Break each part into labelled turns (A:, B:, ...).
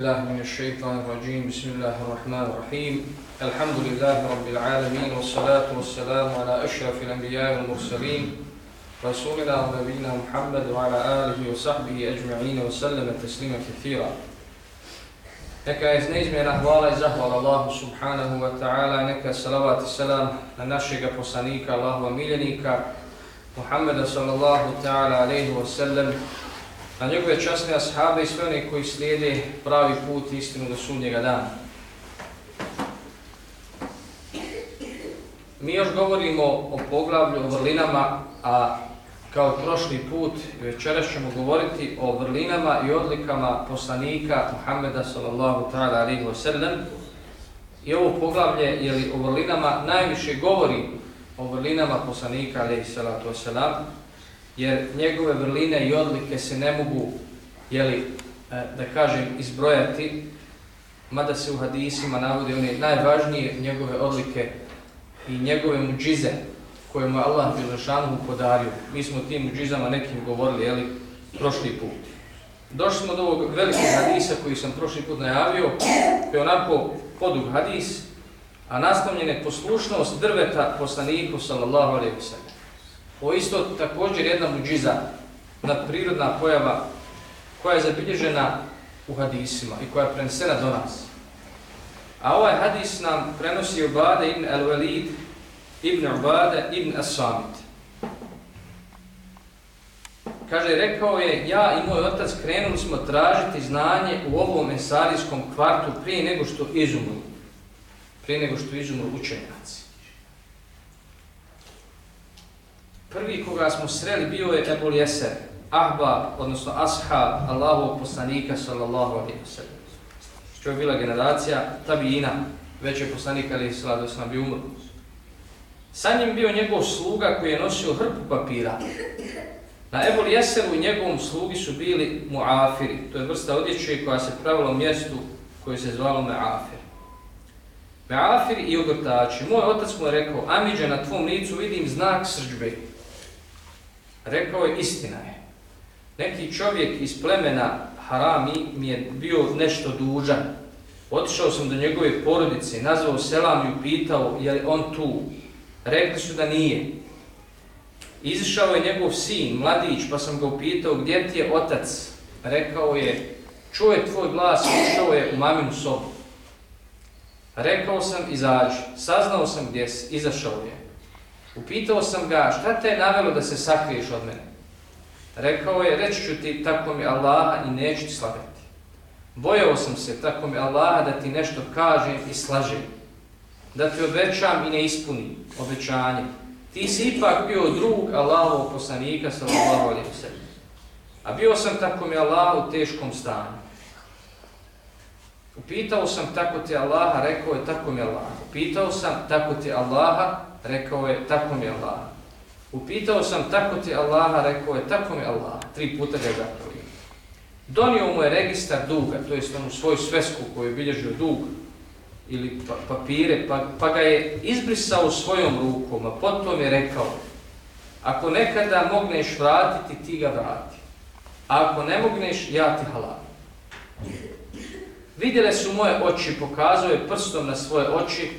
A: الله من الشيطان الرجيم. بسم الله الرحمن الرحيم. الحمد لله رب العالمين والصلاة والسلام على أشرف الأنبياء والمرسلين رسولنا ونبينا محمد وعلى آله وصحبه أجمعين وسلم تسليما كثيرا. Neka je neizmjena hvala i zahvala Allahu subhanahu wa ta'ala, neka salavat i salam na našeg poslanika, Allahova miljenika, Muhammeda sallallahu ta'ala alaihi wa sallam, na njegove časne ashabe i sve one koji slijede pravi put istinu do sudnjega dana. Mi još govorimo o poglavlju, o vrlinama, a kao prošli put večeras ćemo govoriti o vrlinama i odlikama poslanika Muhammeda sallallahu ta'ala alihi wa sallam. I ovo poglavlje, jeli, o vrlinama, najviše govori o vrlinama poslanika alihi sallatu wa sallam, jer njegove vrline i odlike se ne mogu, jeli, e, da kažem, izbrojati, mada se u hadisima navode one najvažnije njegove odlike i njegove muđize koje mu Allah Đelešanu podario. Mi smo tim muđizama nekim govorili, jeli, prošli put. Došli smo do ovog velikog hadisa koji sam prošli put najavio, koji je onako podug hadis, a nastavljen je poslušnost drveta poslaniku sallallahu alaihi wa sallam. Ovo isto također jedna muđiza, nadprirodna pojava koja je zabilježena u hadisima i koja je prenesena do nas. A ovaj hadis nam prenosi Ubade ibn al-Walid, ibn Ubade ibn As-Samit. Kaže, rekao je, ja i moj otac krenuli smo tražiti znanje u ovom esarijskom kvartu prije nego što izumru. Prije nego što izumru učenjaci. Prvi koga smo sreli bio je Ebul Jeser, Ahba, odnosno Ashab, Allahovog poslanika, sallallahu alaihi wa sallam. Što je bila generacija tabijina, već je poslanik alaihi sallatu sallam bi umro. Sa njim bio njegov sluga koji je nosio hrpu papira. Na Ebul Jeseru i njegovom slugi su bili muafiri, to je vrsta odjeće koja se pravila u mjestu koje se zvalo Meafir. Meafir i ogrtači. Moj otac mu je rekao, Amidže, na tvom licu vidim znak srđbe. Rekao je, istina je. Neki čovjek iz plemena Harami mi je bio nešto dužan. Otišao sam do njegove porodice, nazvao selam i upitao je li on tu. Rekli su da nije. Izišao je njegov sin, mladić, pa sam ga upitao gdje ti je otac. Rekao je, čuje tvoj glas, ušao je u maminu sobu. Rekao sam, izađi. Saznao sam gdje si, izašao je. Upitao sam ga, šta te je navelo da se sakriješ od mene? Rekao je, reći ću ti, tako mi Allaha i neću ti slagati. Bojao sam se, tako mi Allaha, da ti nešto kažem i slažem. Da ti obećam i ne ispunim obećanje. Ti si ipak bio drug Allahovog poslanika, sallallahu alaihi wa. A bio sam, tako mi Allah, u teškom stanju. Upitao sam, tako ti Allaha, rekao je, tako mi Allah. Upitao sam, tako ti Allaha, rekao je, tako mi Allah. Upitao sam, tako ti Allaha, rekao je, tako mi Allah. Tri puta ga je zapravio. Donio mu je registar duga, to je onu svoju svesku koju je bilježio dug, ili pa, papire, pa, pa ga je izbrisao svojom rukom, a potom je rekao, ako nekada mogneš vratiti, ti ga vrati. A ako ne mogneš, ja ti halal. Vidjele su moje oči, pokazuje prstom na svoje oči,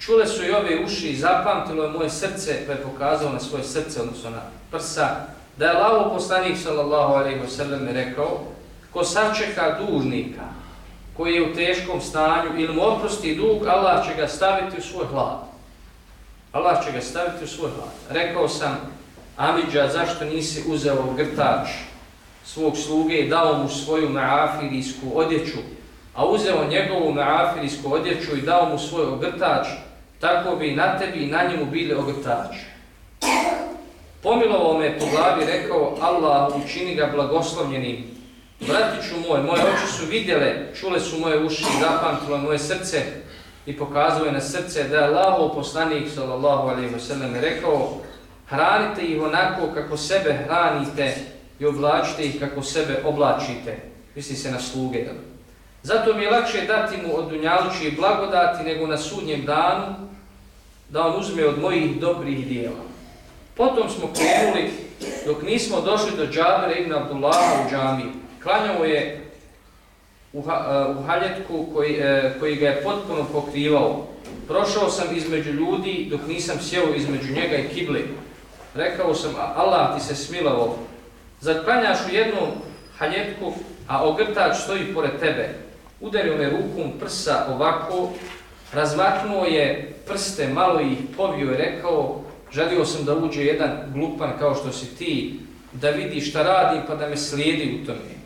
A: Čule su i ove uši i zapamtilo je moje srce, pa je pokazao na svoje srce, odnosno na prsa, da je lavo poslanik sallallahu alaihi wasallam rekao, ko sačeka dužnika, koji je u teškom stanju ili mu oprosti dug, Allah će ga staviti u svoj hlad. Allah će ga staviti u svoj hlad. Rekao sam, Amidža, zašto nisi uzeo grtač svog sluge i dao mu svoju maafirijsku odjeću, a uzeo njegovu maafirijsku odjeću i dao mu svoj ogrtač, tako bi na tebi i na njemu bili ogrtači. Pomilovao me po glavi, rekao, Allah učini ga blagoslovljenim. Bratiću moj, moje oči su vidjele, čule su moje uši, zapamtilo moje srce i pokazao je na srce da je Allahov poslanik, sallallahu alaihi wasallam rekao, hranite ih onako kako sebe hranite i oblačite ih kako sebe oblačite. Misli se na sluge. Zato mi je lakše dati mu od dunjalučije blagodati nego na sudnjem danu, da on uzme od mojih dobrih dijela. Potom smo krenuli dok nismo došli do Džabera ibn Abdullaha u džami. Klanjao je u, ha, e, u haljetku koji, e, koji ga je potpuno pokrivao. Prošao sam između ljudi dok nisam sjeo između njega i kible. Rekao sam, Allah ti se smilovao. Zaklanjaš u jednu haljetku, a ogrtač stoji pored tebe. Udario me rukom prsa ovako, razmaknuo je prste, malo ih povio i rekao, želio sam da uđe jedan glupan kao što si ti, da vidi šta radi pa da me slijedi u tome.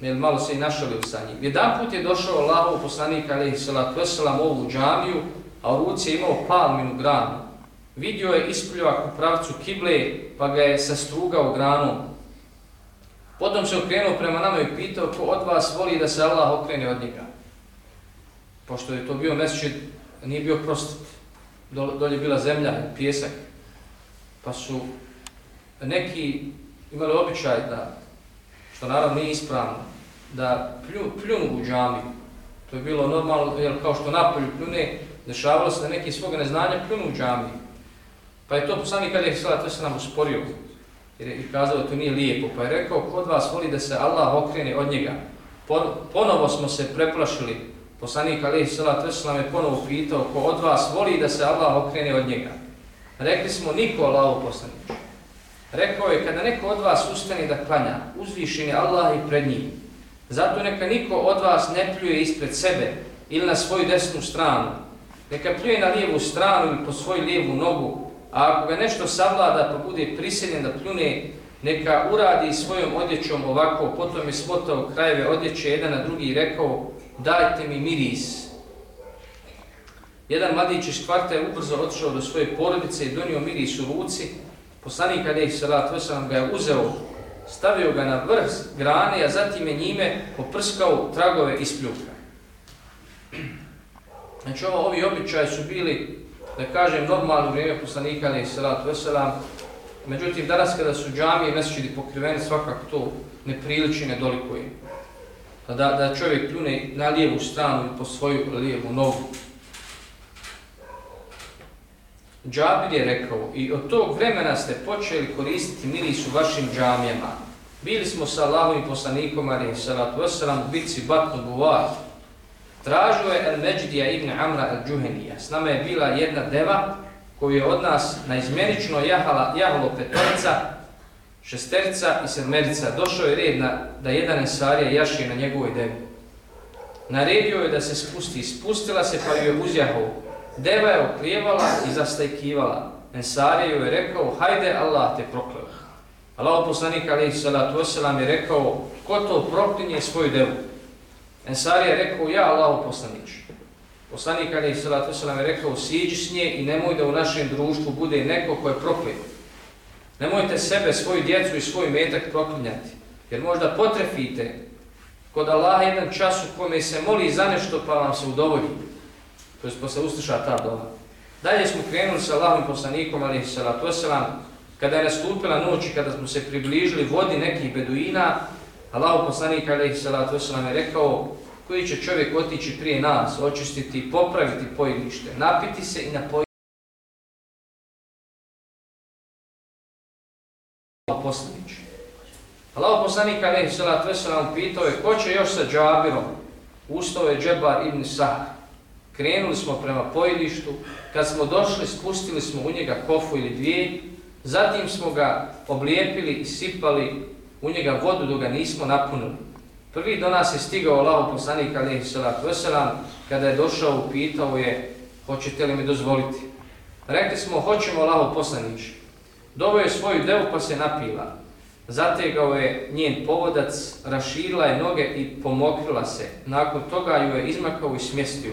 A: Jer malo se i našalio sa njim. Jedan put je došao Allahov poslanik alaihi salatu wasalam ovu džamiju, a u ruci je imao palminu granu. Vidio je ispljivak u pravcu kible, pa ga je sastrugao granom. Potom se okrenuo prema nama i pitao ko od vas voli da se Allah okrene od njega. Pošto je to bio mesečit, nije bio prostit. Dolje bila zemlja i pjesak. Pa su neki imali običaj da, što naravno nije ispravno, da plju, pljunu u džamiju. To je bilo normalno, jer kao što napolju pljune, dešavalo se da neki svoga neznanja pljunu u džamiju. Pa je to sami kada je sada, to se nam usporio, jer je kazao da to nije lijepo, pa je rekao, kod vas voli da se Allah okrene od njega. Ponovo smo se preplašili, poslanik Ali salatu Veselam je ponovo pitao, ko od vas voli da se Allah okrene od njega. Rekli smo, niko Allahu poslanič. Rekao je, kada neko od vas ustane da klanja, uzvišen je Allah i pred njim. Zato neka niko od vas ne pljuje ispred sebe ili na svoju desnu stranu. Neka pljuje na lijevu stranu ili po svoju lijevu nogu, a ako ga nešto savlada pa bude prisiljen da pljune, neka uradi svojom odjećom ovako, potom je smotao krajeve odjeće jedan na drugi i rekao, dajte mi miris. Jedan mladić iz kvarta je ubrzo otišao do svoje porodice i donio miris u ruci, Poslanik Ali Salat Veselam ga je uzeo, stavio ga na vrh grane, a zatim je njime poprskao tragove iz pljuka. Znači ovo, ovi običaji su bili, da kažem, normalno vrijeme poslanika Ali Salat Veselam, međutim danas kada su džamije i mesečidi pokriveni, svakako to ne priliči, ne dolikuje. Pa da, da čovjek pljune na lijevu stranu po svoju lijevu nogu. Džabir je rekao, i od tog vremena ste počeli koristiti miris u vašim džamijama. Bili smo sa Allahom i poslanikom, ali salatu veselam, u bici Batnu Buvar. Tražio je Al-Međdija ibn Amra el-Džuhenija. S nama je bila jedna deva koju je od nas naizmjenično jahala, jahalo petorica, šesterica i sedmerica. Došao je red na, da jedan ensarija jaši na njegovoj devi. Naredio je da se spusti. Spustila se pa ju je uzjahao. Deva je oklijevala i zastajkivala. Ensarija ju je rekao, hajde Allah te prokleva. Allah poslanik alaihi salatu wasalam je rekao, ko to proklinje svoju devu? Ensari je rekao, ja Allahu poslanić. Poslanik alaihi salatu wasalam je rekao, siđi s nje i nemoj da u našem društvu bude neko ko je prokljen. Nemojte sebe, svoju djecu i svoj metak proklinjati. Jer možda potrefite kod Allaha jedan čas u kome se moli za nešto pa vam se udovolji to je posle pa usliša ta doma. Dalje smo krenuli sa Allahom poslanikom, ali salatu wasalam, kada je nastupila noć i kada smo se približili vodi nekih beduina, Allah poslanik, alaihi salatu wasalam, je rekao, koji će čovjek otići prije nas, očistiti i popraviti pojedište, napiti se i napojiti. poslanić. Allah poslanik, alaihi salatu wasalam, pitao je, ko će još sa džabirom? Ustao je džebar ibn Sahar. Krenuli smo prema pojedištu, kad smo došli, spustili smo u njega kofu ili dvije, zatim smo ga oblijepili i sipali u njega vodu dok ga nismo napunili. Prvi do nas je stigao Allaho poslanik alihi salatu wasalam, kada je došao, upitao je, hoćete li mi dozvoliti? Rekli smo, hoćemo Allaho poslanić. Dovo je svoju devu pa se napila. Zategao je njen povodac, raširila je noge i pomokrila se. Nakon toga ju je izmakao i smjestio.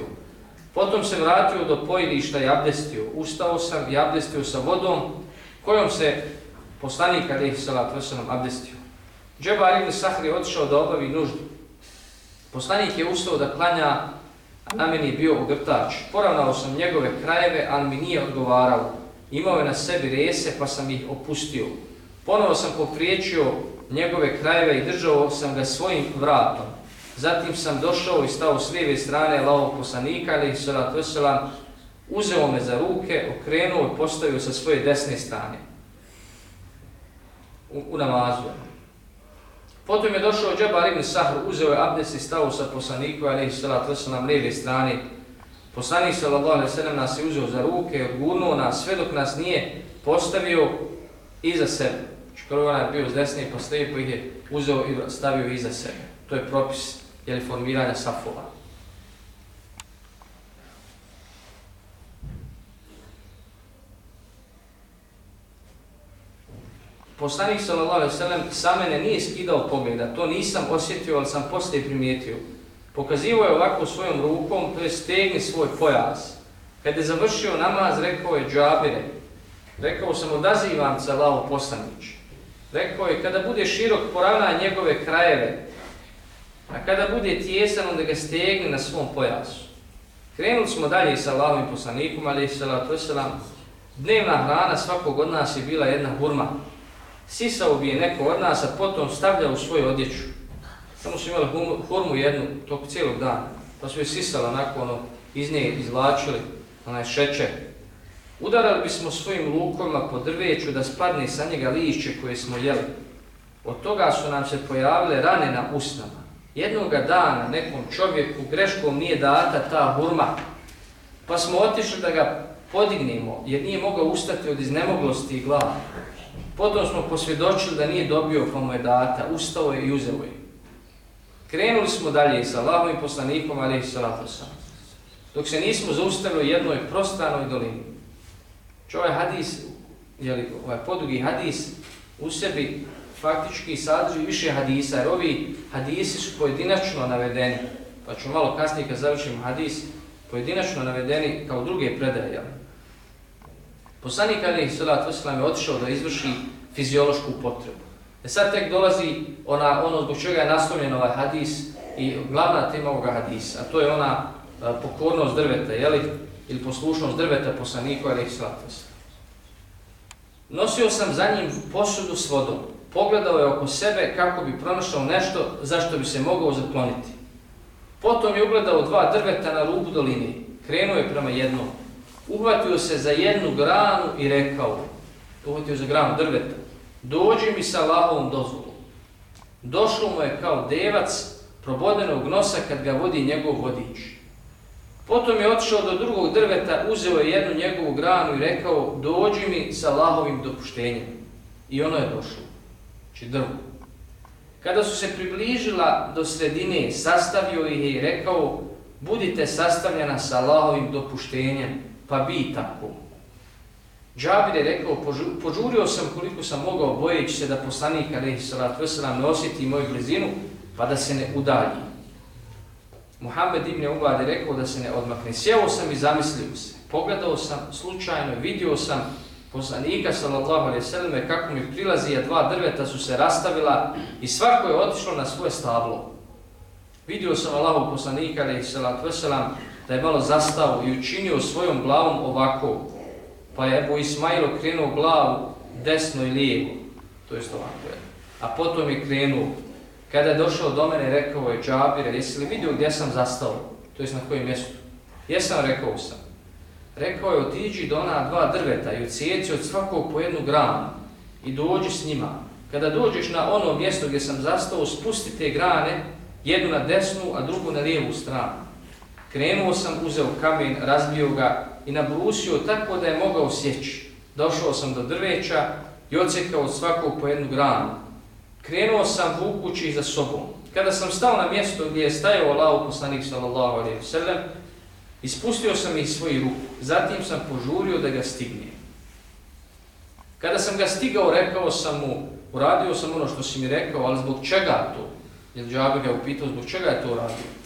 A: Potom se vratio do pojedišta i abdestio. Ustao sam i abdestio sa vodom kojom se poslanik kada ih salat abdestio. Džebar ibn Sahr je otišao da obavi nuždu. Poslanik je ustao da klanja, a na meni je bio ogrtač. Poravnao sam njegove krajeve, ali mi nije odgovarao. Imao je na sebi rese, pa sam ih opustio. Ponovo sam popriječio njegove krajeve i držao sam ga svojim vratom. Zatim sam došao i stao s lijeve strane lavog poslanika, ali salatu wasalam, uzeo me za ruke, okrenuo i postavio sa svoje desne strane u, u namazu. Potom je došao Džabar ibn Sahr, uzeo je abdest i stao sa poslaniku, ali je sela trsa na lijeve strane. Poslanik sallallahu alaihi sallam nas je uzeo za ruke, odgurnuo nas sve dok nas nije postavio iza sebe. Škorova je bio pa s desne i postavio, pa ih je uzeo i stavio iza sebe. To je propis jeli, formiranja safova. Poslanik sallallahu alejhi ve sellem sa mene nije skidao pogleda, to nisam osjetio, ali sam posle primijetio. Pokazivao je ovako svojom rukom, to je stegni svoj pojas. Kad je završio namaz, rekao je džabire, rekao sam odazivam se Allaho poslanić. Rekao je, kada bude širok, poravna njegove krajeve, a kada bude tijesan onda ga stegne na svom pojasu. Krenuli smo dalje sa Allahovim poslanikom, ali je salatu wasalam, dnevna hrana svakog od nas je bila jedna hurma. Sisao bi je neko od nas, a potom stavljao u svoju odjeću. Samo su imali hurmu jednu tog cijelog dana, pa su je sisali onako ono, iz nje izvlačili, onaj šećer. Udarali bismo svojim lukovima po drveću da spadne sa njega lišće koje smo jeli. Od toga su nam se pojavile rane na usnama. Jednog dana nekom čovjeku greškom nije data ta hurma, pa smo otišli da ga podignemo jer nije mogao ustati od iznemoglosti i glava. Potom smo posvjedočili da nije dobio komu je data, ustao je i uzeo je. Krenuli smo dalje sa Allahom i poslanikom, ali i salatu sam. Dok se nismo zaustavili u jednoj prostranoj dolini. Čo ovaj hadis, jeli, ovaj podugi hadis, u sebi faktički sadrži više hadisa, jer ovi hadisi su pojedinačno navedeni. Pa ću malo kasnije kad završim hadis, pojedinačno navedeni kao druge predaje. Poslanik Ali Salat Veselam je otišao da izvrši fiziološku potrebu. E sad tek dolazi ona, ono zbog čega je nastavljen ovaj hadis i glavna tema ovoga hadisa, a to je ona a, pokornost drveta, jeli? ili poslušnost drveta poslaniku Ali Salat Veselam. Nosio sam za njim posudu s vodom. Pogledao je oko sebe kako bi pronašao nešto zašto bi se mogao zakloniti. Potom je ugledao dva drveta na rubu doline. Krenuo je prema jednom uhvatio se za jednu granu i rekao, uhvatio za granu drveta, dođi mi sa Allahovom dozvolom. Došlo mu je kao devac probodenog nosa kad ga vodi njegov vodič. Potom je otišao do drugog drveta, uzeo je jednu njegovu granu i rekao, dođi mi sa Allahovim dopuštenjem. I ono je došlo, či drvo. Kada su se približila do sredine, sastavio ih i rekao, budite sastavljena sa Allahovim dopuštenjem pa bi tako. Džabir je rekao, požurio sam koliko sam mogao bojeći se da poslanik alaihi salatu wasalam ne osjeti moju blizinu, pa da se ne udalji. Muhammed ibn Ubad je rekao da se ne odmakne. Sjeo sam i zamislio se. Pogledao sam slučajno, vidio sam poslanika sallallahu alaihi sallam kako mi prilazi, a dva drveta su se rastavila i svako je otišlo na svoje stablo. Vidio sam Allahov poslanika alaihi salatu wasalam da je malo zastao i učinio svojom glavom ovako, pa je Ebu Ismail okrenuo glavu desno i lijevo, to je ovako je. A potom je krenuo. Kada je došao do mene, rekao je Džabir, jesi li vidio gdje sam zastao, to je na kojem mjestu? Jesam, rekao sam. Rekao je, otiđi do ona dva drveta i ucijeci od svakog po jednu granu i dođi s njima. Kada dođeš na ono mjesto gdje sam zastao, spusti te grane, jednu na desnu, a drugu na lijevu stranu. Krenuo sam, uzeo kamen, razbio ga i nabrusio tako da je mogao sjeći. Došao sam do drveća i ocekao od svakog po jednu granu. Krenuo sam vukući za sobom. Kada sam stao na mjesto gdje je stajao Allah poslanik sallallahu alaihi wa sallam, ispustio sam iz svoji ruku. Zatim sam požurio da ga stigne. Kada sam ga stigao, rekao sam mu, uradio sam ono što si mi rekao, ali zbog čega to? Jer džabe ga upitao, zbog čega je to uradio?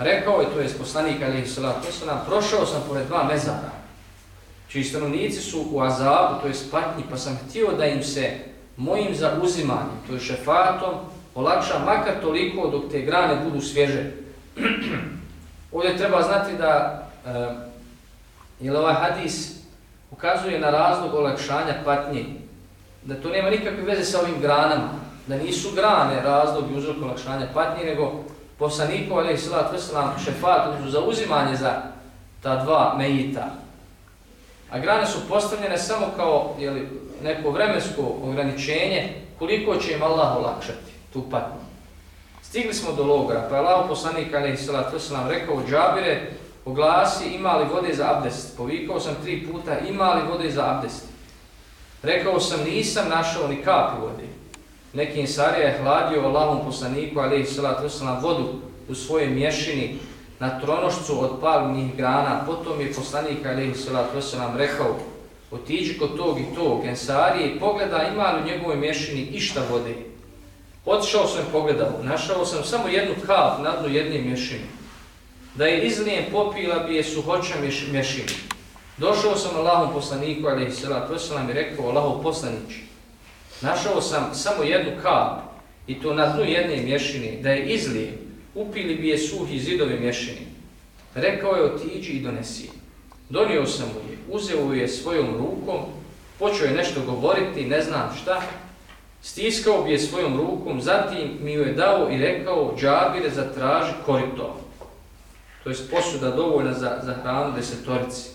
A: Rekao je, to je poslanik alaihi salatu wasalam, prošao sam pored dva mezara, čiji stanovnici su u azabu, to je spatnji, pa sam htio da im se mojim zauzimanjem, to je šefatom, olakša makar toliko dok te grane budu svježe. Ovdje treba znati da eh, e, je ovaj hadis ukazuje na razlog olakšanja patnje, da to nema nikakve veze sa ovim granama, da nisu grane razlog i uzrok olakšanja patnje, nego poslaniku, ali salatu wasalam, šefat, odnosno uzimanje za ta dva mejita. A grane su postavljene samo kao jeli, neko vremensko ograničenje koliko će im Allah olakšati. tu patnju. Stigli smo do logora, pa je Allah poslanik Ali Salatu Veselam rekao Džabire, oglasi ima li vode za abdest. Povikao sam tri puta, ima li vode za abdest. Rekao sam, nisam našao ni kapi vode. Neki insarija je hladio Allahom poslaniku Ali Salatu wasalam, vodu u svojoj mješini na tronošcu od palnih grana. Potom je poslanik Ali Salatu wasalam, rekao, otiđi kod tog i tog ensarije i pogleda ima li u njegovoj mješini išta vode. Otišao sam pogledao, našao sam samo jednu kap na dnu jedne mješine. Da je izlijem popila bi je suhoća mješine. Došao sam Allahom poslaniku, ali je sela, to i rekao, Allahom poslanić. Našao sam samo jednu kap i to na dnu jedne mješine, da je izlijem, upili bi je suhi zidove mješine. Rekao je, otiđi i donesi. Donio sam mu je, uzeo je svojom rukom, počeo je nešto govoriti, ne znam šta, Stiskao bi je svojom rukom, zatim mi ju je dao i rekao, džabire zatraži korito. To je posuda dovoljna za, za hranu desetorici.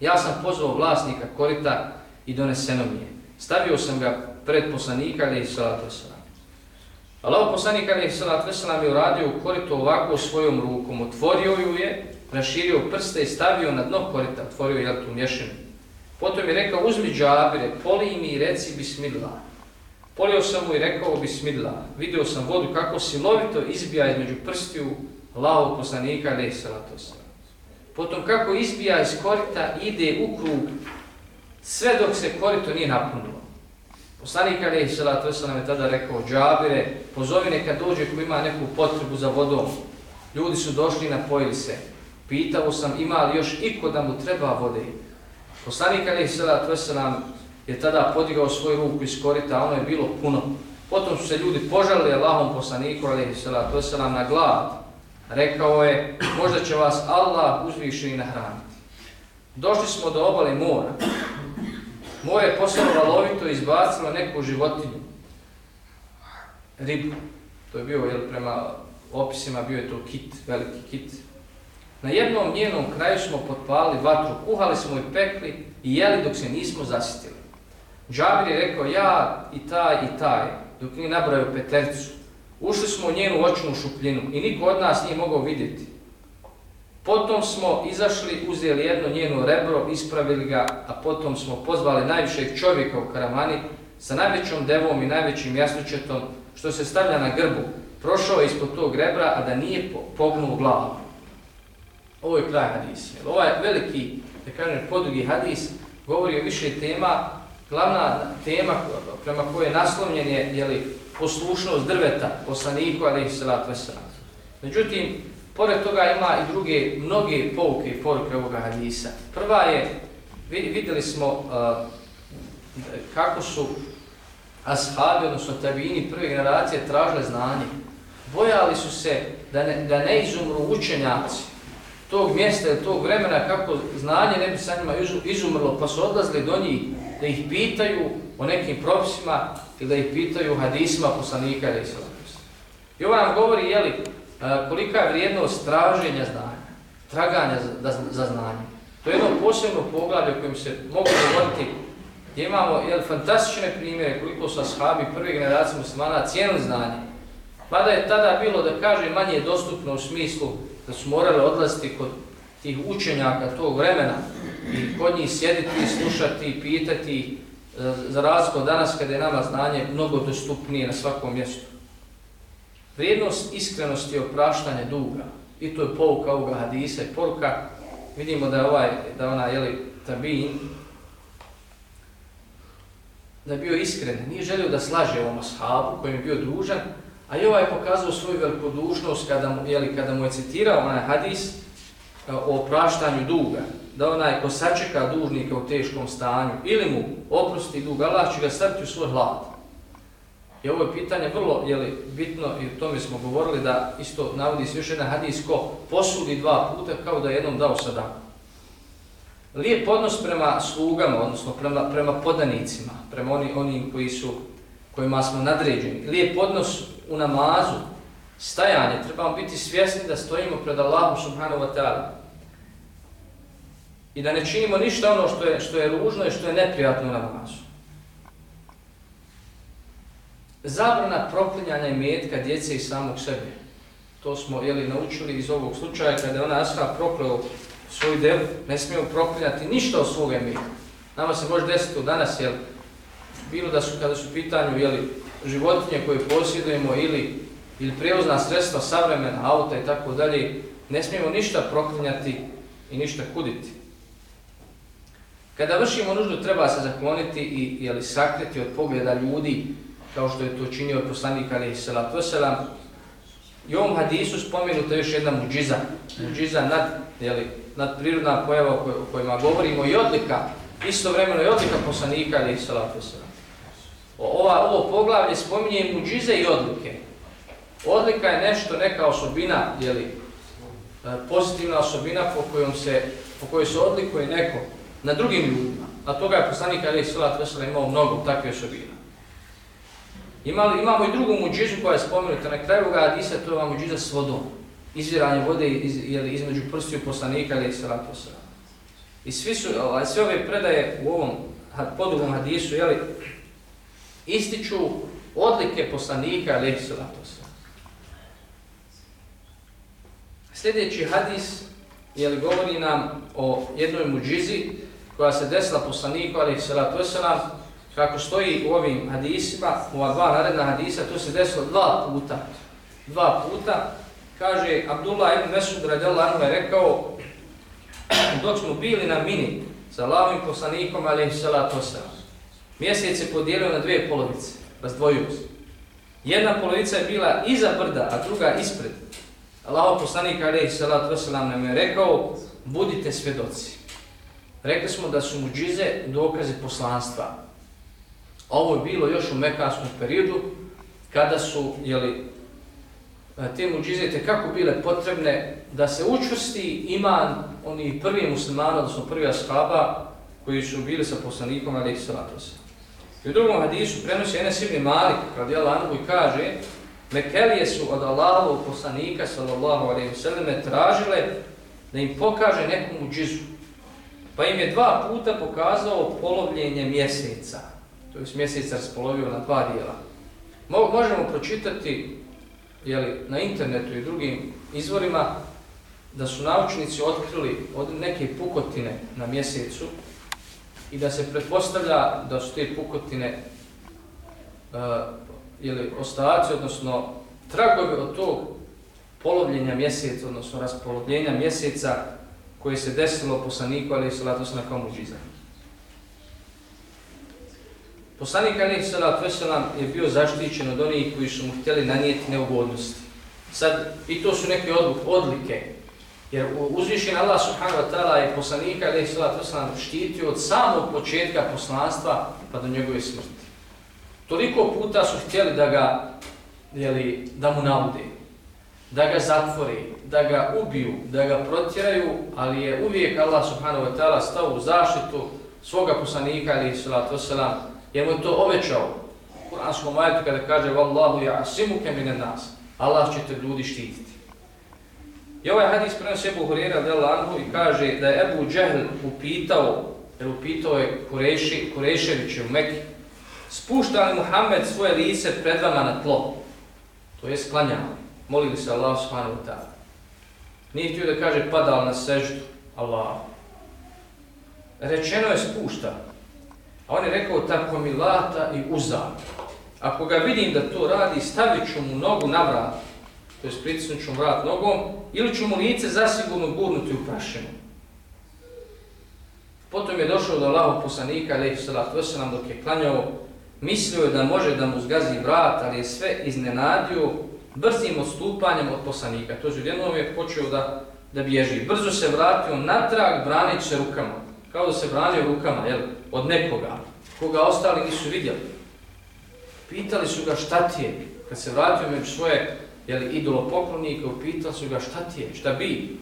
A: Ja sam pozvao vlasnika korita i doneseno mi je. Stavio sam ga pred poslanika, ali i salatu wasalam. Allah poslanik, ali i salatu wasalam, je uradio korito ovako svojom rukom. Otvorio ju je, raširio prste i stavio na dno korita, otvorio je tu mješinu. Potom je rekao, uzmi džabire, poli mi i reci bismillah. Polio sam mu i rekao bismillah. Vidio sam vodu kako silovito izbija između prstiju lavog poslanika alaih salatu Potom kako izbija iz korita ide u krug sve dok se korito nije napunilo. Poslanik Ali salatu nam je tada rekao džabire, pozovi neka dođe ko ima neku potrebu za vodom. Ljudi su došli na napojili se. Pitao sam ima li još iko da mu treba vode. Poslanik Ali salatu nam je tada podigao svoju ruku iz korita, ono je bilo puno. Potom su se ljudi požalili Allahom poslaniku, ali to se nam na glad. Rekao je, možda će vas Allah uzvišeni nahraniti. Došli smo do obale mora. More je valovito izbacilo neku životinju. Ribu. To je bio, jel, prema opisima, bio je to kit, veliki kit. Na jednom njenom kraju smo potpali vatru, kuhali smo i pekli i jeli dok se nismo zasitili. Džabir je rekao, ja i taj i taj, dok nije nabrao petercu, ušli smo u njenu očnu šupljinu i niko od nas nije mogao vidjeti. Potom smo izašli, uzeli jedno njeno rebro, ispravili ga, a potom smo pozvali najvišeg čovjeka u karamani sa najvećom devom i najvećim jasnoćetom što se stavlja na grbu. Prošao je ispod tog rebra, a da nije pognuo glavu. Ovo je kraj hadisa. Ovaj veliki, da kažem, podugi hadis govori o više tema, glavna tema prema kojoj je naslovljen je jeli, poslušnost drveta poslaniku ali salatu vesselam. Međutim, pored toga ima i druge mnoge pouke i poruke ovoga hadisa. Prva je vidjeli smo uh, kako su ashabi, odnosno tabini prve generacije tražile znanje. Bojali su se da ne, da ne izumru učenjaci tog mjesta ili tog vremena kako znanje ne bi sa njima izumrlo, pa su odlazili do njih da ih pitaju o nekim propisima ili da ih pitaju hadisima poslanika ili I ovo nam govori jeli, E, kolika je vrijednost traženja znanja, traganja za, za znanje. To je jedno posebno poglavlje kojim kojem se mogu govoriti gdje imamo jel, fantastične primjere koliko su ashabi prve generacije muslimana cijenili znanje. Mada je tada bilo, da kaže, manje dostupno u smislu da su morali odlaziti kod tih učenjaka tog vremena i kod njih sjediti, slušati, pitati, e, za razliku danas kada je nama znanje mnogo dostupnije na svakom mjestu. Vrijednost iskrenosti je opraštanje duga i to je pouka ovoga hadisa i poruka. Vidimo da je ovaj, da ona, jeli, tabin, da je bio iskren, nije želio da slaže ovom ashabu kojim je bio dužan, a i ovaj je pokazao svoju velikodušnost kada mu, jeli, kada mu je citirao onaj hadis e, o opraštanju duga da onaj ko sačeka dužnika u teškom stanju ili mu oprosti dug, Allah će ga staviti u svoj hlad. I ovo je pitanje vrlo jeli, bitno i o tome smo govorili da isto navodi se još jedan hadis ko posudi dva puta kao da jednom dao sada. Lijep odnos prema slugama, odnosno prema, prema podanicima, prema oni, oni koji su, kojima smo nadređeni. Lijep odnos u namazu, stajanje, trebamo biti svjesni da stojimo pred Allahom subhanahu wa ta'ala i da ne činimo ništa ono što je, što je ružno i što je neprijatno na namazu zabrana proklinjanja imetka djece i samog sebe. To smo jeli, naučili iz ovog slučaja kada je ona Asha prokleo svoj del, ne smiju proklinjati ništa od svoga imetka. Nama se može desiti u danas, jel, bilo da su kada su pitanju jeli, životinje koje posjedujemo ili, ili prijevozna sredstva, savremena, auta i tako dalje, ne smijemo ništa proklinjati i ništa kuditi. Kada vršimo nuždu, treba se zakloniti i jeli, sakriti od pogleda ljudi, kao što je to činio poslanik Ali Salatu Veselam. I ovom hadisu spomenuta još jedna muđiza, muđiza nad, jeli, nad prirodna pojava o kojima govorimo i odlika, istovremeno i odlika poslanika Ali Salatu Veselam. Ova, ovo poglavlje spominje muđize i odlike. Odlika je nešto, neka osobina, jeli, e, pozitivna osobina po, kojom se, po kojoj se odlikuje neko na drugim ljudima. A toga je poslanik Ali Salatu Veselam imao mnogo takve osobina. Imali, imamo i drugu muđizu koja je spomenuta na kraju ga Adisa, to je ova muđiza s vodom. Izviranje vode iz, jeli, između prstiju poslanika ili salatu wasalam. I svi su, ali, sve ove predaje u ovom podugom hadisu, jeli, ističu odlike poslanika ili salatu wasalam. Sljedeći hadis jeli, govori nam o jednoj muđizi koja se desila poslaniku ali salatu wasalam, kako stoji u ovim hadisima, u ova dva naredna hadisa, to se desilo dva puta. Dva puta, kaže Abdullah ibn Mesud radijallahu anhu je rekao, dok smo bili na mini sa lavim poslanikom, ali salatu wasalam, mjesec se podijelio na dvije polovice, razdvojio se. Jedna polovica je bila iza brda, a druga ispred. Allaho poslanik alaihi salatu wasalam nam je rekao, budite svedoci. Rekli smo da su muđize dokaze poslanstva, Ovo je bilo još u mekanskom periodu, kada su jeli, e, te muđizete kako bile potrebne da se učvrsti iman oni prvi muslimani, odnosno prvi ashaba, koji su bili sa poslanikom, ali i salatosa. I u drugom hadisu prenosi Enes ibn Malik, radi Allah i kaže, Mekelije su od Allahovog poslanika, sallallahu alaihi sallam, tražile da im pokaže neku muđizu. Pa im je dva puta pokazao polovljenje mjeseca to je mjesec raspolovio na dva dijela. Mo možemo pročitati jeli, na internetu i drugim izvorima da su naučnici otkrili od neke pukotine na mjesecu i da se pretpostavlja da su te pukotine e, uh, ili ostaci, odnosno tragovi od tog polovljenja mjeseca, odnosno raspolovljenja mjeseca koje se desilo poslaniku, ali i salatu na komu džizanu. Poslanik Ali Salat Veselam je bio zaštićen od onih koji su mu htjeli nanijeti neugodnosti. Sad, i to su neke odlike, jer uzvišen Allah subhanahu wa ta'ala je poslanika Ali Salat Veselam štitio od samog početka poslanstva pa do njegove smrti. Toliko puta su htjeli da ga, jeli, da mu naude, da ga zatvore, da ga ubiju, da ga protjeraju, ali je uvijek Allah subhanahu wa ta'ala stao u zaštitu svoga poslanika Ali Salat Veselam jer mu je to obećao. U Kur'anskom ajetu kada kaže Wallahu ja'asimuke mine nas. Allah će te ljudi štititi. I ovaj hadis prenosi Ebu Hurera anhu i kaže da je Ebu Džehl upitao, jer upitao je Kureši, Kureševiće u Mekiju, spušta li Muhammed svoje lice pred vama na tlo? To je sklanjao. Molili se Allah subhanahu wa ta'ala. Nije htio da kaže padao na seždu Allah. Rečeno je spušta. A on je rekao tako mi lata i uzam. Ako ga vidim da to radi, stavit ću mu nogu na vrat, to je pritisnut ću vrat nogom, ili ću mu lice zasigurno gurnuti u prašinu. Potom je došao do Allahog poslanika, alaihi salatu wasalam, dok je klanjao, mislio je da može da mu zgazi vrat, ali je sve iznenadio brzim odstupanjem od poslanika. To je jednom je počeo da, da bježi. Brzo se vratio natrag, branit se rukama. Kao da se branio rukama, jel? od nekoga, koga ostali nisu vidjeli. Pitali su ga šta ti je, kad se vratio među svoje jel, idolopoklonike, pitali su ga šta ti je, šta bi.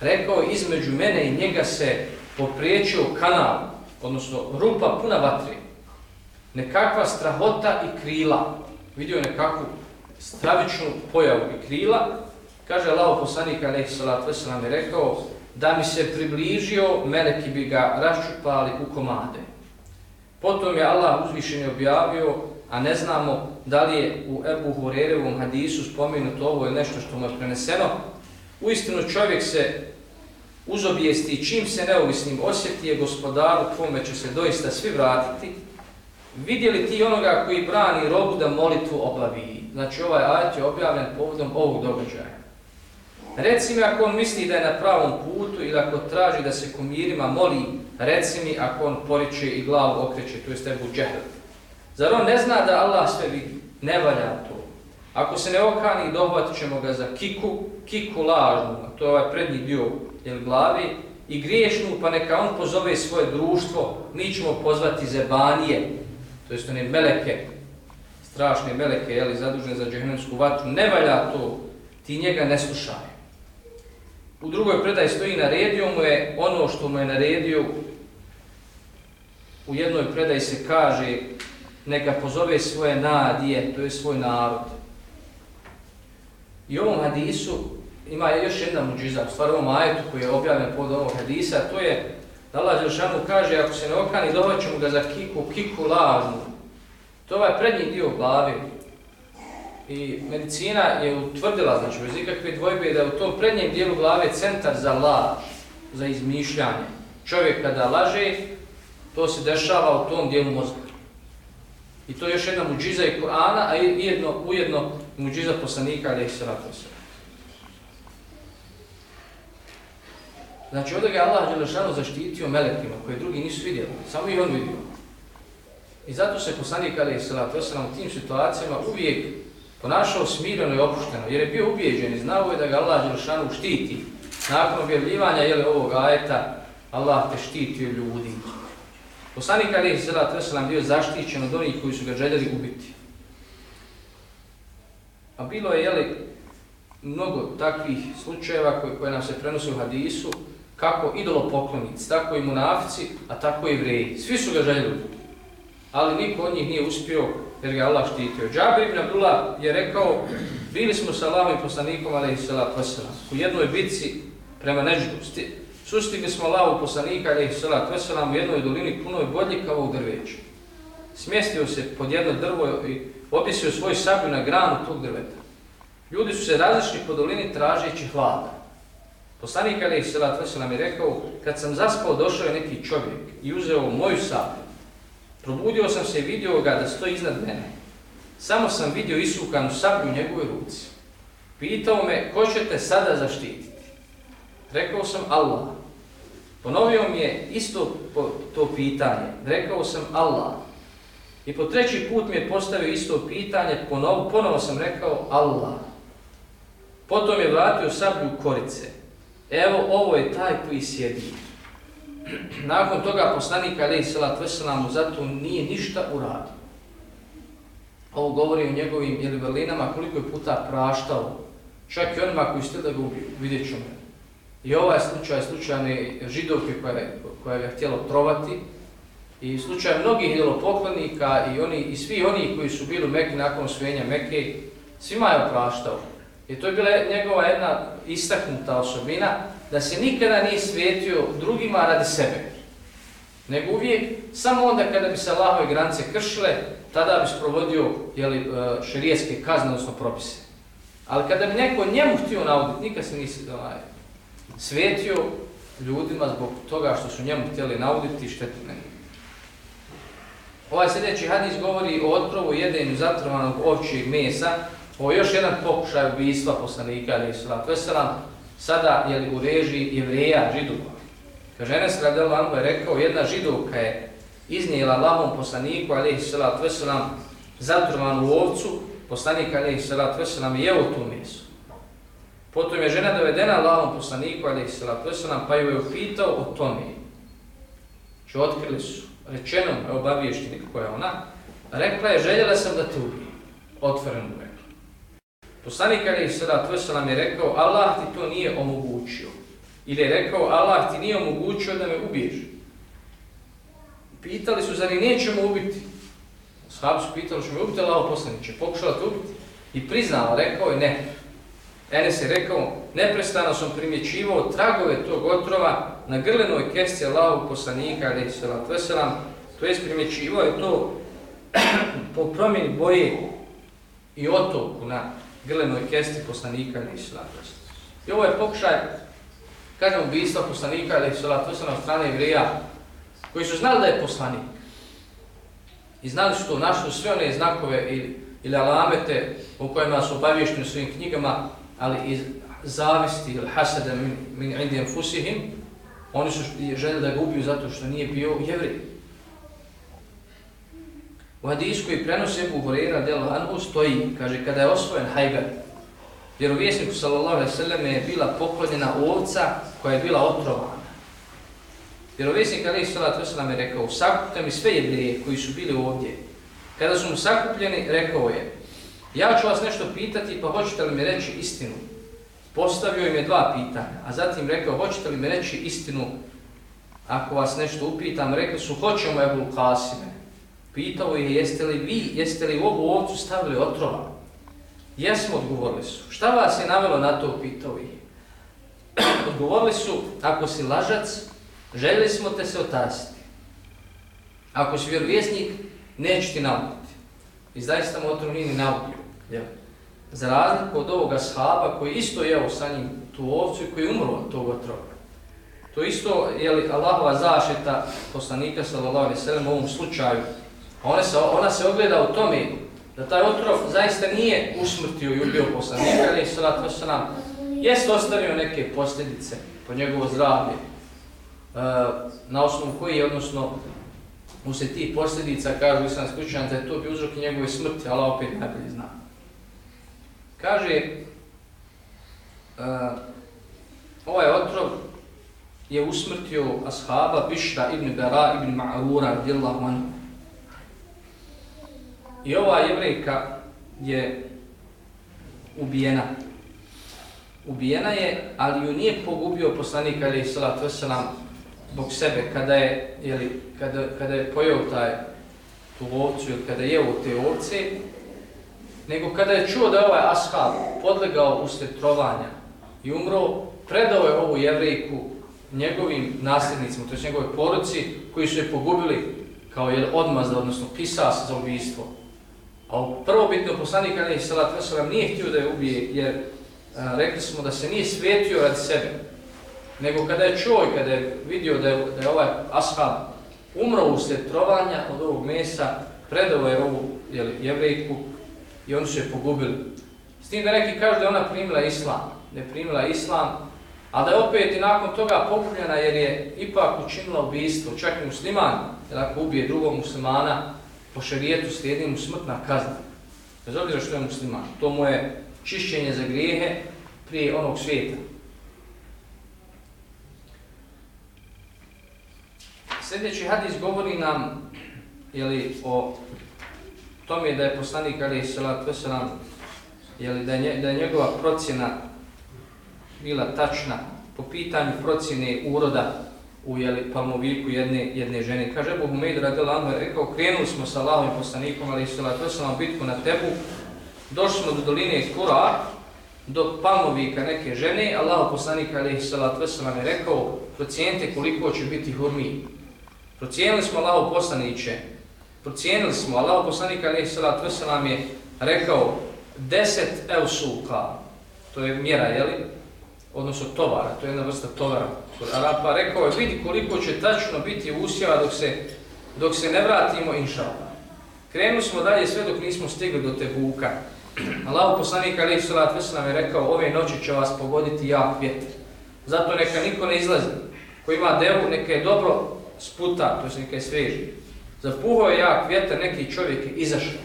A: Rekao, između mene i njega se popriječio kanal, odnosno rupa puna vatri. Nekakva strahota i krila. Vidio je nekakvu stravičnu pojavu i krila. Kaže Allah poslanika, alaihi salatu wasalam, je rekao, da mi se približio, meleki bi ga raščupali u komade. Potom je Allah uzvišenje objavio a ne znamo da li je u Ebu Hurerevom hadisu spomenuto ovo ili nešto što mu je preneseno, uistinu čovjek se uzobijesti čim se neovisnim osjeti je gospodaru kome će se doista svi vratiti, vidjeli ti onoga koji brani robu da molitvu obavi. Znači ovaj ajet je objavljen povodom ovog događaja. Reci mi ako on misli da je na pravom putu ili ako traži da se kumirima moli, reci mi ako on poriče i glavu okreće, to je stebu džehl. Zar on ne zna da Allah sve vidi? Ne valja to. Ako se ne okani, dohvatit ćemo ga za kiku, kiku lažnu, to je ovaj prednji dio jel, glavi, i griješnu, pa neka on pozove svoje društvo, mi ćemo pozvati zebanije, to jest one meleke, strašne meleke, jeli, zadužene za džahnemsku vatru, ne valja to, ti njega ne slušaj. U drugoj predaji stoji naredio mu je ono što mu je naredio. U jednoj predaji se kaže neka pozove svoje nadije, to je svoj narod. I ovom hadisu ima još jedna muđiza, u stvari ovom ajetu koji je objavljen pod ovog hadisa, to je da Allah Đelšanu kaže ako se ne okani, dohoćemo ga za kiku, kiku lažnu. To je ovaj prednji dio glavi, I medicina je utvrdila, znači bez ikakve dvojbe, da je u tom prednjem dijelu glave centar za laž, za izmišljanje. Čovjek kada laže, to se dešava u tom dijelu mozga. I to je još jedna muđiza i Kur'ana, a jedno, ujedno muđiza poslanika, ali je se Znači, ovdje ga Allah Đelešanu zaštitio melekima koje drugi nisu vidjeli, samo i on vidio. I zato se poslanik, ali je se u tim situacijama uvijek ponašao smireno i opušteno, jer je bio ubijeđen i znao je da ga Allah Đelšanu štiti. Nakon objavljivanja jele, ovog ajeta, Allah te štiti od ljudi. Poslanik Ali Zela Veselam bio zaštićen od onih koji su ga željeli ubiti. A bilo je jeli, mnogo takvih slučajeva koje, koje nam se prenose u hadisu, kako idolopoklonici, tako i munafici, a tako i vreji. Svi su ga željeli ubiti. Ali niko od njih nije uspio jer ga Allah štitio. Džabir ibn Abdullah je rekao, bili smo sa Allahom i poslanikom, ali i salat vesela, u jednoj bitci prema Neždu. Sustigli smo Allahom poslanika, ali i salat vesela, u jednoj dolini punoj bodljikavog drveća. Smjestio se pod jedno drvo i opisio svoj sablju na granu tog drveta. Ljudi su se različni po dolini tražeći hlada. Poslanik Ali Isilat Veselam je rekao, kad sam zaspao, došao je neki čovjek i uzeo moju sablju Probudio sam se i vidio ga da stoji iznad mene. Samo sam vidio isukanu sablju u njegovoj ruci. Pitao me, ko će te sada zaštititi? Rekao sam Allah. Ponovio mi je isto to pitanje. Rekao sam Allah. I po treći put mi je postavio isto pitanje, ponovo, ponovo sam rekao Allah. Potom je vratio sablju u korice. Evo, ovo je taj koji sjedi. Nakon toga poslanik Ali Salat veselamu zato nije ništa uradio. Ovo govori o njegovim ili vrlinama koliko je puta praštao. Čak i onima koji ste da ga ubiju, vidjet ćemo. I ovaj slučaj, slučajne židovke koja, koja je htjela trovati, i slučaj mnogih idolopoklonika i, oni, i svi oni koji su bili u Mekke nakon osvojenja Mekke, svima je opraštao. I to je bila njegova jedna istaknuta osobina, da se nikada nije svijetio drugima radi sebe. Nego uvijek, samo onda kada bi se Allahove granice kršile, tada bi sprovodio jeli, e, kazne, odnosno propise. Ali kada bi neko njemu htio nauditi, nikad se nisi onaj, svetio ljudima zbog toga što su njemu htjeli nauditi štetne. Ovaj sljedeći hadis govori o otrovu jedenju zatrvanog ovčijeg mesa, o još jedan pokušaj ubijstva poslanika, ali je slat veselam, sada je li u režiji jevreja, židova. Kaže, Enes Radelanko je rekao, jedna židovka je iznijela lahom poslaniku, alaihi salatu veselam, zatrovanu ovcu, poslanik alaihi salatu veselam je jeo tu meso. Potom je žena dovedena lahom poslaniku, alaihi salatu veselam, pa ju je upitao o tome. Če otkrili su, rečeno je obaviješti ko je ona, rekla je, željela sam da te ubijem, otvoreno je. Poslanik Ali Sadat Veselam je rekao, Allah ti to nije omogućio. Ili je rekao, Allah ti nije omogućio da me ubiješ. Pitali su, zar i nećemo ubiti? Shab su pitali, što me ubiti Allah poslaniće, pokušala te ubiti. I priznala, rekao je ne. Enes je rekao, neprestano sam primjećivao tragove tog otrova na grlenoj kesti Allahu poslanika, ali se to je primjećivao je to po promjeni boje i otoku na grlenoj kesti poslanika ili salatu I ovo je pokušaj, kažem, ubijstva poslanika ili salatu na strane Ivrija, koji su znali da je poslanik. I znali su to, našli sve one znakove ili, ili alamete u kojima su obavješteni u svojim knjigama, ali iz zavisti ili hasada min, min indijem fusihim, oni su želi da ga ubiju zato što nije bio jevrij. U hadisku i prenosi Ebu Hureyra delo Anhu stoji, kaže, kada je osvojen Hajber, vjerovjesniku sallallahu alaihi sallam je bila poklonjena ovca koja je bila otrovana. Vjerovjesnik alaihi sallallahu sallam je rekao, sakupte mi sve jebrije koji su bili ovdje. Kada su mu sakupljeni, rekao je, ja ću vas nešto pitati, pa hoćete li mi reći istinu? Postavio im je dva pitanja, a zatim rekao, hoćete li mi reći istinu ako vas nešto upitam? Rekli su, hoćemo Ebu Kasime. Pitao je, jeste li vi, jeste li ovu ovcu stavili otrova? Jesmo, odgovorili su. Šta vas je navelo na to, pitao je. odgovorili su, ako si lažac, željeli smo te se otasiti. Ako si vjerovjesnik, neću ti nauditi. I zaista mu otrov nije ni naudio. Jel? Za razliku od ovoga shaba koji isto jeo sa njim tu ovcu i koji umro od tog otrova. To isto je li Allahova zašita poslanika sallallahu alejhi ve sellem u ovom slučaju. Ona se ona se ogleda u tome da taj otrov zaista nije usmrtio i ubio poslanika alejhi salatu vesselam. Jeste ostavio neke posljedice po njegovo zdravlje. E, na osnovu koji je odnosno mu se ti posljedica kažu islamski učenjaci da je to bi uzrok njegove smrti, ali opet najbolje zna. Kaže, uh, ovaj otrov je usmrtio ashaba Bišra ibn Bera ibn Ma'ura, radijallahu anhu. I ova jevrejka je ubijena. Ubijena je, ali ju nije pogubio poslanik alaihi salatu wasalam zbog sebe kada je, jeli, kada, kada je pojeo taj tu ovcu ili kada je jeo te ovce, nego kada je čuo da je ovaj ashab podlegao usred trovanja i umro, predao je ovu jevrejku njegovim nasljednicima, to je njegove poruci, koji su je pogubili kao je odmazda, odnosno pisas za ubijstvo. A prvobitno poslanik Ali Salat Veselam nije htio da je ubije, jer a, rekli smo da se nije svetio radi sebe, nego kada je čuo i kada je vidio da je, da je ovaj ashab umro usled trovanja od ovog mesa, predao je ovu jeli, jevrejku i oni su je pogubili. S tim da neki kažu da ona primila islam, ne primila islam, a da je opet i nakon toga pokupljena jer je ipak učinila ubijstvo, čak i musliman, jer ako ubije drugog muslimana, po šarijetu slijedi mu smrtna kazna. Bez obzira što je musliman, to mu je čišćenje za grijehe prije onog svijeta. Sljedeći hadis govori nam jeli, o tome da je poslanik Ali Salat Veselam, jeli, da, je, da je njegova procjena bila tačna po pitanju procjene uroda u jeli, palmoviku jedne, jedne žene. Kaže Ebu Humeid radila Anhu je rekao, krenuli smo sa Allahom i poslanikom Ali Salat Veselam bitku na tebu, došli smo do doline Kura, do palmovika neke žene, Allah poslanik Ali Salat Veselam je rekao, procijenite koliko će biti hurmi. Procijenili smo Allahu poslaniće, procijenili smo, Allah poslanik alaihi salatu wasalam je rekao 10 eusuka, to je mjera, jeli? odnosno tovara, to je jedna vrsta tovara kod Arapa, rekao je vidi koliko će tačno biti usjeva dok se, dok se ne vratimo inšalva. Krenuli smo dalje sve dok nismo stigli do Tebuka. Allah poslanik Ali salatu wasalam je rekao ove noći će vas pogoditi jak vjetar. Zato neka niko ne izlazi. Ko ima devu, neka je dobro sputa, to je neka je sveži. Zapuhao je jak vjetar, neki čovjek je izašao.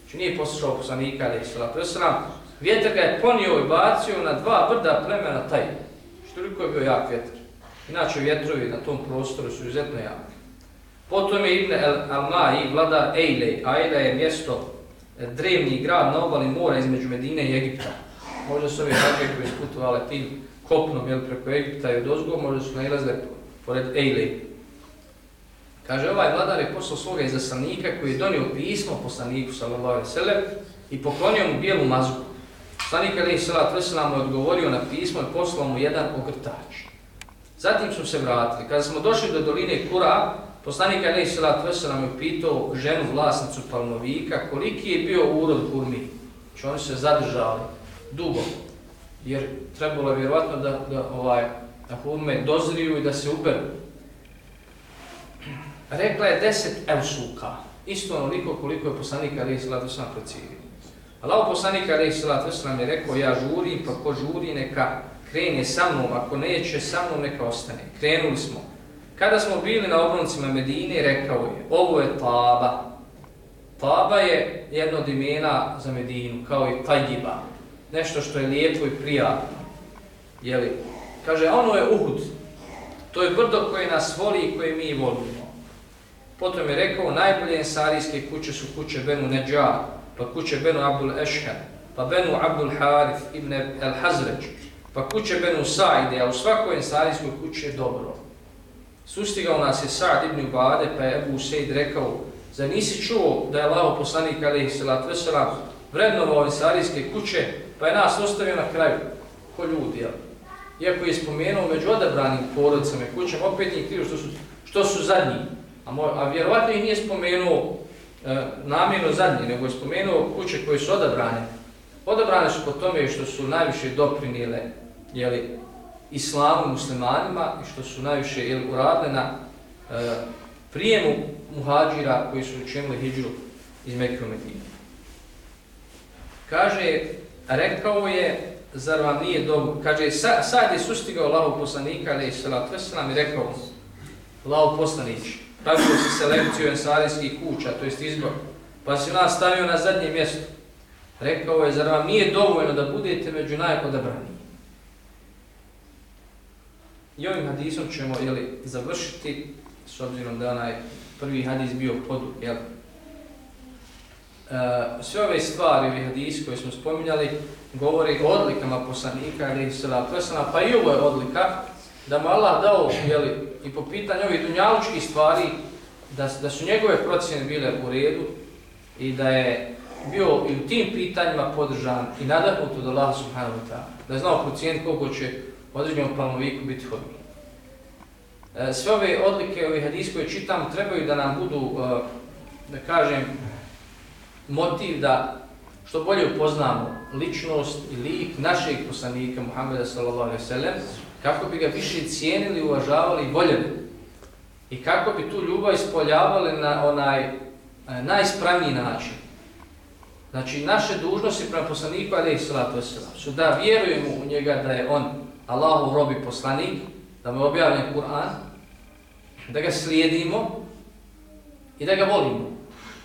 A: Znači nije poslušao poslanika, ali je svala. Vjetar ga je ponio i bacio na dva brda plemena taj. Što je bio jak vjetar. Inače vjetrovi na tom prostoru su izuzetno jaki. Potom je Ibn al-Mai, vladar Ejlej. Ejle je mjesto, e, drevni grad na obali mora između Medine i Egipta. Možda su ovi hađe koji isputovali tim kopnom jel, preko Egipta i od ozgo, možda su nailazili pored Ejlej. Kaže, ovaj vladar je poslao svoga izaslanika koji je donio pismo poslaniku sallallahu alaihi sallam i poklonio mu bijelu mazgu. Poslanik alaihi Salat Veselam mu je odgovorio na pismo i poslao mu jedan ogrtač. Zatim smo se vratili. Kada smo došli do doline Kura, poslanik Ali Salat Veselam je pitao ženu vlasnicu Palmovika koliki je bio urod Kurmi. Znači oni se zadržali dugo, jer trebalo je vjerovatno da, da, ovaj, da Kurme dozriju i da se uberu. Rekla je deset evsuka, isto onoliko koliko je poslanik Ali Salat Veselam procijenio. Allah poslanik Ali Salat Veselam je rekao ja žurim, pa ko žuri neka krene sa mnom, ako neće sa mnom neka ostane. Krenuli smo. Kada smo bili na obroncima Medine, rekao je, ovo je Taba. Taba je jedno od imena za Medinu, kao i Tajiba. Nešto što je lijepo i prijatno. Jeli? Kaže, ono je Uhud. To je brdo koje nas voli i koje mi volimo. Potom je rekao, najbolje ensarijske kuće su kuće Benu Neđar, pa kuće Benu Abdul Ešhan, pa Benu Abdul Harif ibn El Hazređ, pa kuće Benu Saide, a u svakoj ensarijskoj kući je dobro. Sustigao nas je Sa'd ibn Ubade, pa je Ebu Usaid rekao, za nisi čuo da je lao poslanik alaihi salatu wasalam vrednovao ensarijske kuće, pa je nas ostavio na kraju, ko ljudi, jel? Iako je spomenuo među odabranim porodicama i kućama, opet nije krivo što su, što su zadnji. A, moj, a vjerovatno ih nije spomenuo e, namjerno zadnji, nego je spomenuo kuće koje su odabrane. Odabrane su po tome što su najviše doprinile jeli, islamu muslimanima i što su najviše jeli, uradile na e, prijemu muhađira koji su učinili hijđu iz Mekke u Medinu. Kaže, rekao je, zar vam nije dobro, kaže, sa, sad je sustigao Allahu poslanika, ali je salatu veselam i rekao, Allahu poslanić, pravio se selekciju ensarijskih kuća, to jest izbor, pa si nas stavio na zadnje mjesto. Rekao je, zar vam nije dovoljno da budete među najodabranijim? I ovim hadisom ćemo jeli, završiti, s obzirom da onaj prvi hadis bio pod, jel? E, sve ove stvari, ovi hadis koje smo spominjali, govori o odlikama poslanika, ili salatu vesana, pa i ovo je odlika, da mu Allah dao, jeli, i po pitanju ovih dunjalučkih stvari, da, da su njegove procjene bile u redu i da je bio i u tim pitanjima podržan i nadahnut od Allah subhanahu wa ta'ala. Da je znao procijeniti koliko će određenom planoviku biti hodni. E, sve ove odlike, ove hadis koje čitam, trebaju da nam budu, e, da kažem, motiv da što bolje upoznamo ličnost i lik našeg poslanika Muhammeda sallallahu kako bi ga više cijenili, uvažavali i voljeli. I kako bi tu ljubav ispoljavali na onaj e, najspravniji način. Znači, naše dužnosti prema poslaniku ali i wasallam su da vjerujemo u njega da je on Allahu robi poslanik, da mu je objavljen Kur'an, da ga slijedimo i da ga volimo.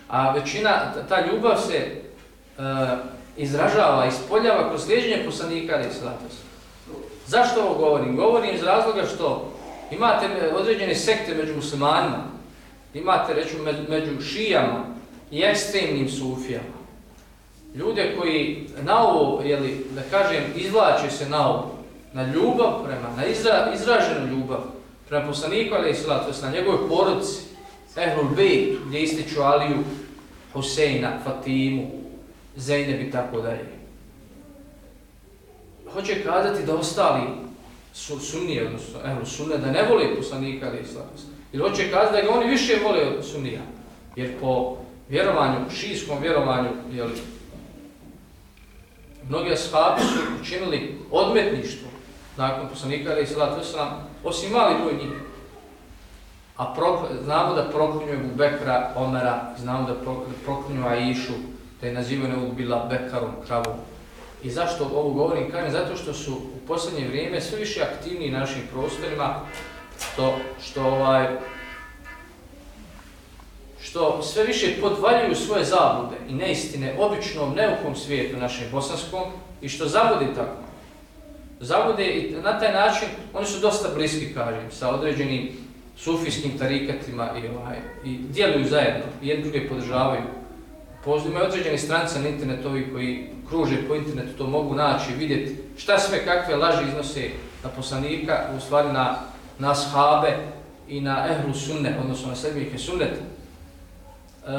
A: A većina, ta ljubav se uh, izražava, ispoljava kroz slijedženje poslanika ali slatos. Zašto ovo govorim? Govorim iz razloga što imate određene sekte među muslimanima, imate reću među šijama i ekstremnim sufijama. Ljude koji na ovo, jeli, da kažem, izvlače se na ovo, na ljubav prema, na izra, izraženu ljubav prema poslaniku, ali i to na njegovoj porodci, Ehlul Bejt, gdje ističu Aliju, Huseina, Fatimu, Zeynep i tako dalje. Hoće kazati da ostali su sunnije, odnosno Ehlul Sunne, da ne vole poslanika, ali i Ili hoće kazati da ga oni više vole od sunnija. Jer po vjerovanju, šijskom vjerovanju, jeli, mnogi ashabi su učinili odmetništvo nakon poslanika ali salatu vesselam osim mali broj njih. A pro, znamo da proklinju Abu Bekra Omera znamo da proklinju Aishu da je nazivaju Abu bila Bekarom kravom. I zašto ovo govorim? Kažem zato što su u posljednje vrijeme sve više aktivni našim prostorima što što ovaj što sve više podvaljuju svoje zablude i neistine običnom neukom svijetu našem bosanskom i što zavodi tako zabude i na taj način oni su dosta bliski, kažem, sa određenim sufijskim tarikatima i, ovaj, i djeluju zajedno, i jedni druge podržavaju. Pozdimo određene strance na internetovi koji kruže po internetu, to mogu naći i vidjeti šta sve kakve laži iznose na poslanika, u stvari na, na shabe i na ehlu sunne, odnosno na sredbike sunnete. E,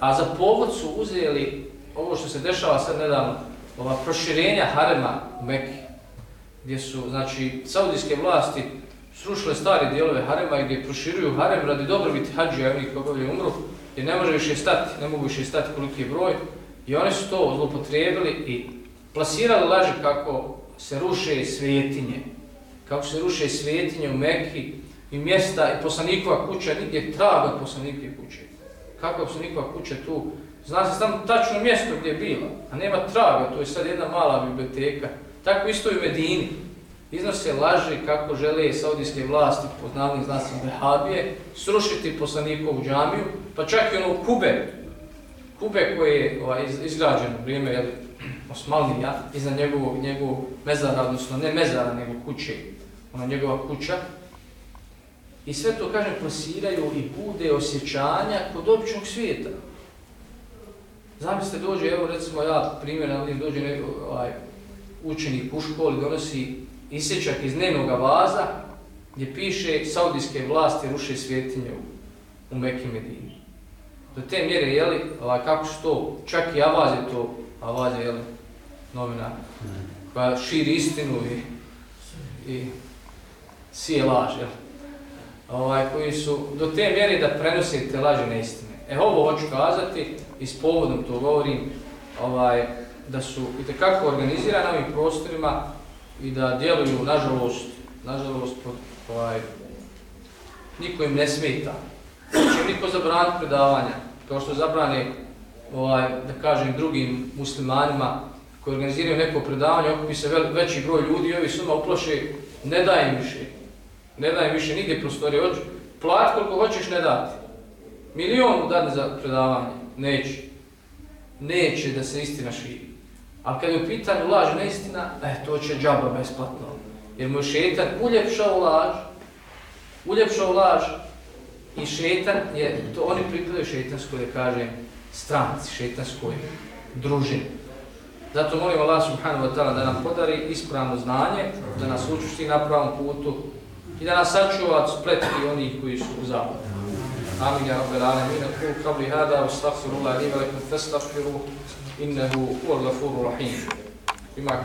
A: a za povod su uzeli ovo što se dešava sad nedavno, ova proširenja harema u Mekiji gdje su, znači, saudijske vlasti srušile stare dijelove harema i gdje proširuju harem radi dobrobiti hađija i onih koji umru, jer ne može više stati, ne mogu više stati koliki je broj. I oni su to zlopotrijebili i plasirali laži kako se ruše svetinje. Kako se ruše svetinje u Mekhi i mjesta i poslanikova kuća, nigdje traga poslanikove kuće. Kako je poslanikova kuća tu? Zna se samo tačno mjesto gdje je bila, a nema traga, to je sad jedna mala biblioteka. Tako isto i u Medini. Iznose laži kako žele saudijske vlasti, poznavnih znacima Behabije, srušiti poslanikovu džamiju, pa čak i ono Kube, Kube koji je ovaj, izgrađen u vrijeme jeli, Osmanlija, iznad njegovog, njegovog mezara, odnosno ne mezara, nego kuće, ona njegova kuća. I sve to, kažem, plasiraju i bude osjećanja kod običnog svijeta. Zamislite, dođe, evo recimo ja primjer, ali dođe neko, ovaj, učenik u školi, donosi isječak iz dnevnog vaza, gdje piše saudijske vlasti ruše svjetinje u, u Mekim Medini do te mjere, jeli, ovaj, kako što to, čak i Avaz je to, Avaz je, jeli, novina, koja širi istinu i, i sije laž, jeli, ovaj, koji su do te mjere da prenose te laže neistine. E, ovo hoću kazati, i s povodom to govorim, ovaj, da su i tekako organizirani na ovim prostorima i da djeluju, nažalost, nažalost, ovaj, niko im ne smeta. Neće niko zabraniti predavanja kao što zabrane ovaj, da kažem drugim muslimanima koji organiziraju neko predavanje, okupi se vel, veći broj ljudi i ovi suma uploše, ne daj im više. Ne daj im više nigdje prostorije. Hoć, plat koliko hoćeš ne dati. Milion mu dati za predavanje. Neće. Neće da se istina širi. Ali kad je u pitanju laž neistina, eh, to će džaba besplatno. Jer mu je šetan uljepšao laž, uljepšao laž, I šetan je, to oni pripadaju šetanskoj, da kažem, stranci, šetanskoj družini. Zato molim Allah subhanahu wa ta'ala da nam podari ispravno znanje, da nas učušti na pravom putu i da nas sačuva od spletki onih koji su u zapadu. Amin ja rabbi l'alamin, kul kabli hada, ustaghfiru Allah, li velikum, إنه هو الغفور الرحيم. بما كان